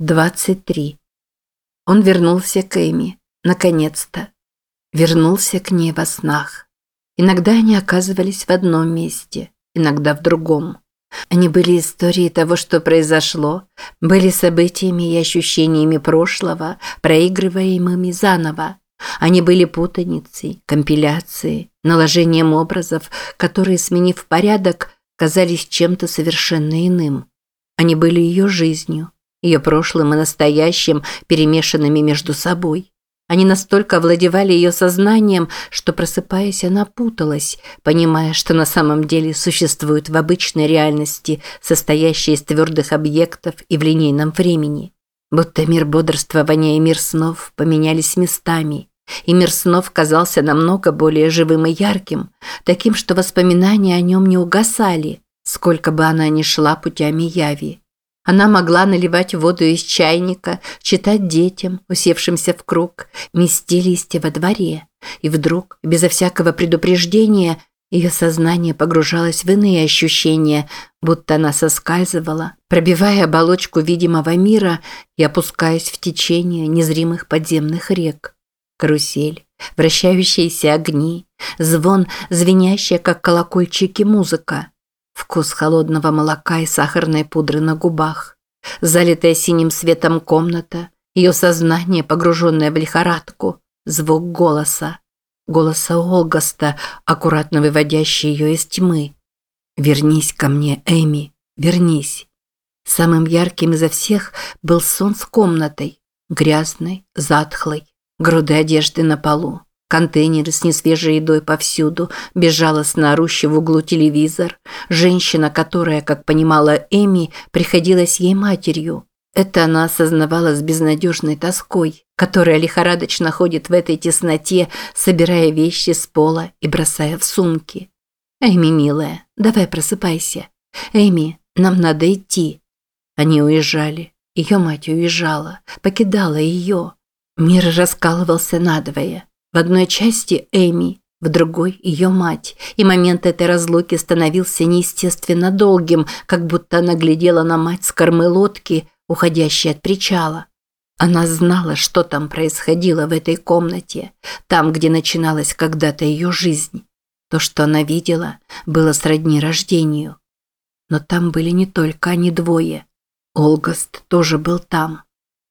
23. Он вернулся к Эми. Наконец-то. Вернулся к ней во снах. Иногда они оказывались в одном месте, иногда в другом. Они были историей того, что произошло, были событиями и ощущениями прошлого, проигрываемыми заново. Они были путаницей, компиляцией, наложением образов, которые, сменив порядок, казались чем-то совершенно иным. Они были ее жизнью, ее прошлым и настоящим, перемешанными между собой. Они настолько овладевали ее сознанием, что, просыпаясь, она путалась, понимая, что на самом деле существует в обычной реальности, состоящей из твердых объектов и в линейном времени. Будто мир бодрствования и мир снов поменялись местами, и мир снов казался намного более живым и ярким, таким, что воспоминания о нем не угасали, сколько бы она ни шла путями яви. Она могла наливать воду из чайника, читать детям, усевшимся в круг, мести листья во дворе. И вдруг, безо всякого предупреждения, ее сознание погружалось в иные ощущения, будто она соскальзывала, пробивая оболочку видимого мира и опускаясь в течение незримых подземных рек. Карусель, вращающиеся огни, звон, звенящая, как колокольчики, музыка – Вкус холодного молока и сахарной пудры на губах. Залитая синим светом комната, ее сознание, погруженное в лихорадку, звук голоса. Голоса Олгаста, аккуратно выводящий ее из тьмы. «Вернись ко мне, Эми, вернись». Самым ярким изо всех был сон с комнатой, грязной, затхлой, груды одежды на полу. Контейнеры с несвежей едой повсюду, безжалостно орущий в углу телевизор, женщина, которая, как понимала Эми, приходилась ей матерью. Это она осознавала с безнадежной тоской, которая лихорадочно ходит в этой тесноте, собирая вещи с пола и бросая в сумки. «Эми, милая, давай просыпайся. Эми, нам надо идти». Они уезжали. Ее мать уезжала, покидала ее. Мир раскалывался надвое. В одной части Эми, в другой – ее мать, и момент этой разлуки становился неестественно долгим, как будто она глядела на мать с кормы лодки, уходящей от причала. Она знала, что там происходило в этой комнате, там, где начиналась когда-то ее жизнь. То, что она видела, было сродни рождению. Но там были не только они двое. Олгаст тоже был там.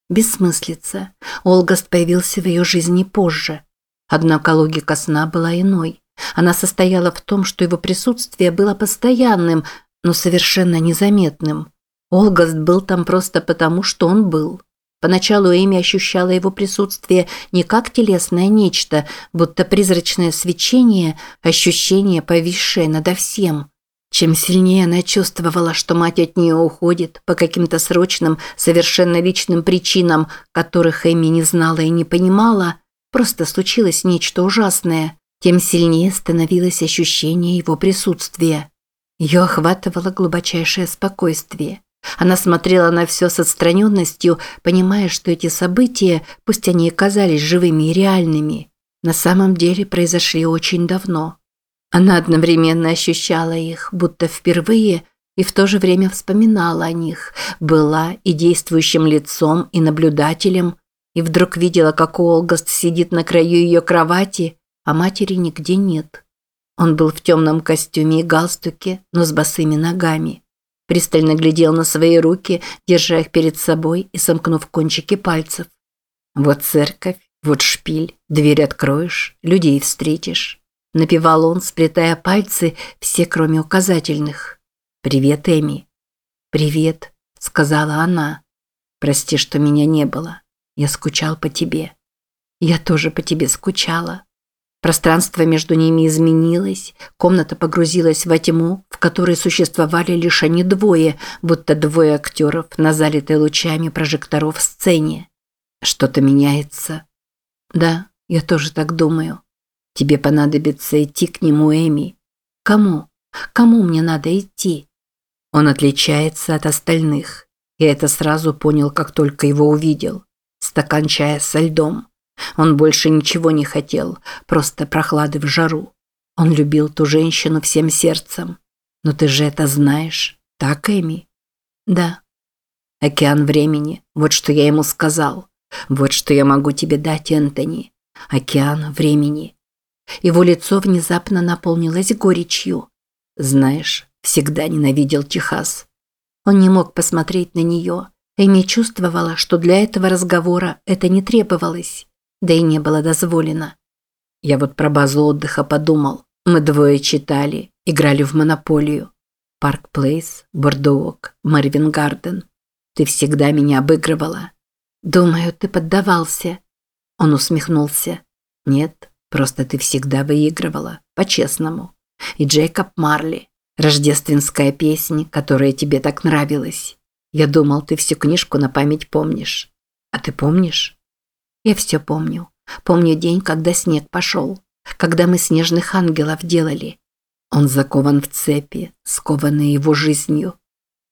Бессмыслица. Олгаст появился в ее жизни позже – Однако логика сна была иной. Она состояла в том, что его присутствие было постоянным, но совершенно незаметным. Олгаст был там просто потому, что он был. Поначалу Эми ощущала его присутствие не как телесное нечто, будто призрачное свечение, ощущение, повисшее надо всем. Чем сильнее она чувствовала, что мать от нее уходит по каким-то срочным, совершенно личным причинам, которых Эми не знала и не понимала, Просто случилось нечто ужасное, тем сильнее становилось ощущение его присутствия. Ее охватывало глубочайшее спокойствие. Она смотрела на все с отстраненностью, понимая, что эти события, пусть они и казались живыми и реальными, на самом деле произошли очень давно. Она одновременно ощущала их, будто впервые, и в то же время вспоминала о них, была и действующим лицом, и наблюдателем, и вдруг видела, как Олгаст сидит на краю ее кровати, а матери нигде нет. Он был в темном костюме и галстуке, но с босыми ногами. Пристально глядел на свои руки, держа их перед собой и сомкнув кончики пальцев. «Вот церковь, вот шпиль, дверь откроешь, людей встретишь». Напевал он, сплетая пальцы, все кроме указательных. «Привет, Эми». «Привет», – сказала она. «Прости, что меня не было». Я скучал по тебе. Я тоже по тебе скучала. Пространство между ними изменилось, комната погрузилась во тьму, в которой существовали лишь они двое, будто двое актеров на залитой лучами прожекторов сцене. Что-то меняется. Да, я тоже так думаю. Тебе понадобится идти к нему, Эми. Кому? Кому мне надо идти? Он отличается от остальных. Я это сразу понял, как только его увидел стакан чая со льдом. Он больше ничего не хотел, просто прохлады в жару. Он любил ту женщину всем сердцем. Но ты же это знаешь, так, Эми? Да. Океан времени. Вот что я ему сказал. Вот что я могу тебе дать, Энтони. Океан времени. Его лицо внезапно наполнилось горечью. Знаешь, всегда ненавидел Техас. Он не мог посмотреть на нее. Эми чувствовала, что для этого разговора это не требовалось, да и не было дозволено. Я вот про базу отдыха подумал. Мы двое читали, играли в монополию. Парк Плейс, Бордуок, Марвин Гарден. Ты всегда меня обыгрывала. Думаю, ты поддавался. Он усмехнулся. Нет, просто ты всегда выигрывала, по-честному. И Джейкоб Марли. Рождественская песня, которая тебе так нравилась. Я думал, ты всю книжку на память помнишь. А ты помнишь? Я все помню. Помню день, когда снег пошел. Когда мы снежных ангелов делали. Он закован в цепи, скованный его жизнью.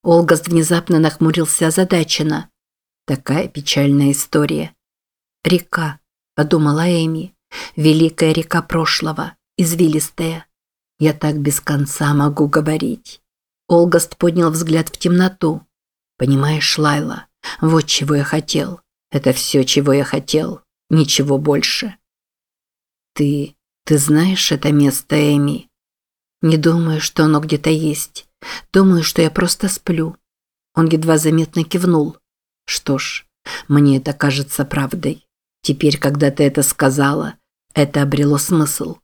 Олгаст внезапно нахмурился озадаченно. Такая печальная история. «Река», – подумала Эми. «Великая река прошлого, извилистая. Я так без конца могу говорить». Олгаст поднял взгляд в темноту. «Понимаешь, Лайла, вот чего я хотел. Это все, чего я хотел. Ничего больше». «Ты... ты знаешь это место, Эми?» «Не думаю, что оно где-то есть. Думаю, что я просто сплю». Он едва заметно кивнул. «Что ж, мне это кажется правдой. Теперь, когда ты это сказала, это обрело смысл».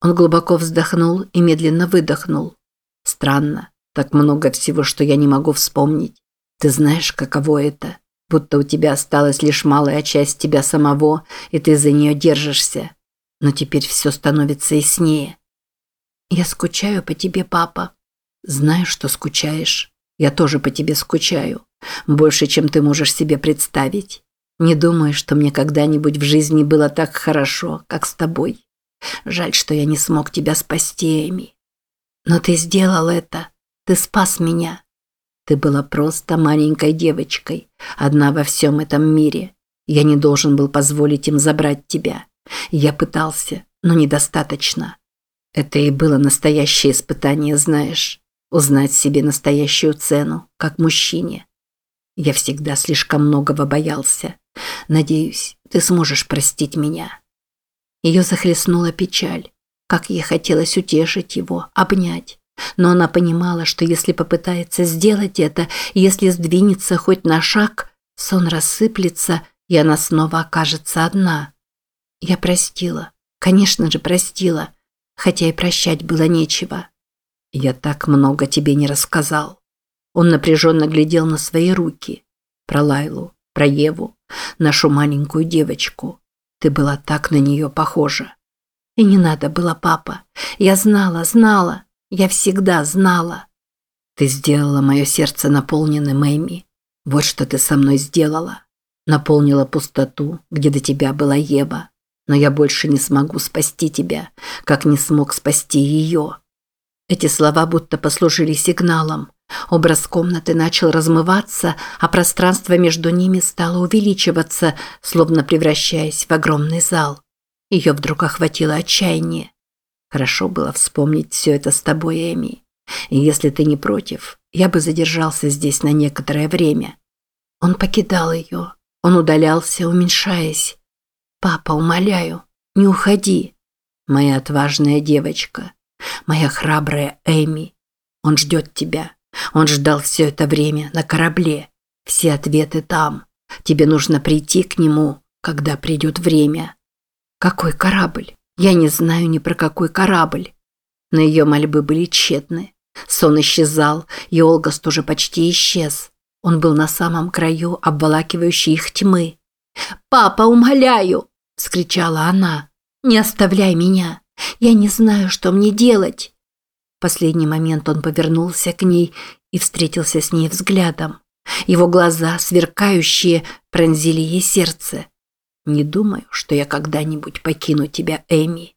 Он глубоко вздохнул и медленно выдохнул. Странно, так много всего, что я не могу вспомнить. Ты знаешь, каково это? Будто у тебя осталась лишь малая часть тебя самого, и ты за нее держишься. Но теперь все становится яснее. Я скучаю по тебе, папа. Знаю, что скучаешь. Я тоже по тебе скучаю. Больше, чем ты можешь себе представить. Не думаю, что мне когда-нибудь в жизни было так хорошо, как с тобой. Жаль, что я не смог тебя спасти, Эми. Но ты сделал это. Ты спас меня. Ты была просто маленькой девочкой, одна во всем этом мире. Я не должен был позволить им забрать тебя. Я пытался, но недостаточно. Это и было настоящее испытание, знаешь. Узнать себе настоящую цену, как мужчине. Я всегда слишком многого боялся. Надеюсь, ты сможешь простить меня. Ее захлестнула печаль. Как ей хотелось утешить его, обнять. Но она понимала, что если попытается сделать это, если сдвинется хоть на шаг, сон рассыплется, и она снова окажется одна. Я простила. Конечно же, простила. Хотя и прощать было нечего. Я так много тебе не рассказал. Он напряженно глядел на свои руки. Про Лайлу, про Еву, нашу маленькую девочку. Ты была так на нее похожа. И не надо было, папа. Я знала, знала. Я всегда знала. Ты сделала мое сердце наполненным, Эми. Вот что ты со мной сделала. Наполнила пустоту, где до тебя была Ева. Но я больше не смогу спасти тебя, как не смог спасти ее. Эти слова будто послужили сигналом. Образ комнаты начал размываться, а пространство между ними стало увеличиваться, словно превращаясь в огромный зал. Ее вдруг охватило отчаяние. Хорошо было вспомнить все это с тобой, Эми. И если ты не против, я бы задержался здесь на некоторое время. Он покидал ее. Он удалялся, уменьшаясь. Папа, умоляю, не уходи. Моя отважная девочка, моя храбрая Эми. Он ждет тебя. Он ждал все это время на корабле. Все ответы там. Тебе нужно прийти к нему, когда придет время. Какой корабль? Я не знаю ни про какой корабль. Но ее мольбы были тщетны. Сон исчезал, и Олгаст уже почти исчез. Он был на самом краю обволакивающей их тьмы. «Папа, умоляю!» – вскричала она. «Не оставляй меня! Я не знаю, что мне делать!» последний момент он повернулся к ней и встретился с ней взглядом. Его глаза, сверкающие, пронзили ей сердце. «Не думаю, что я когда-нибудь покину тебя, Эми».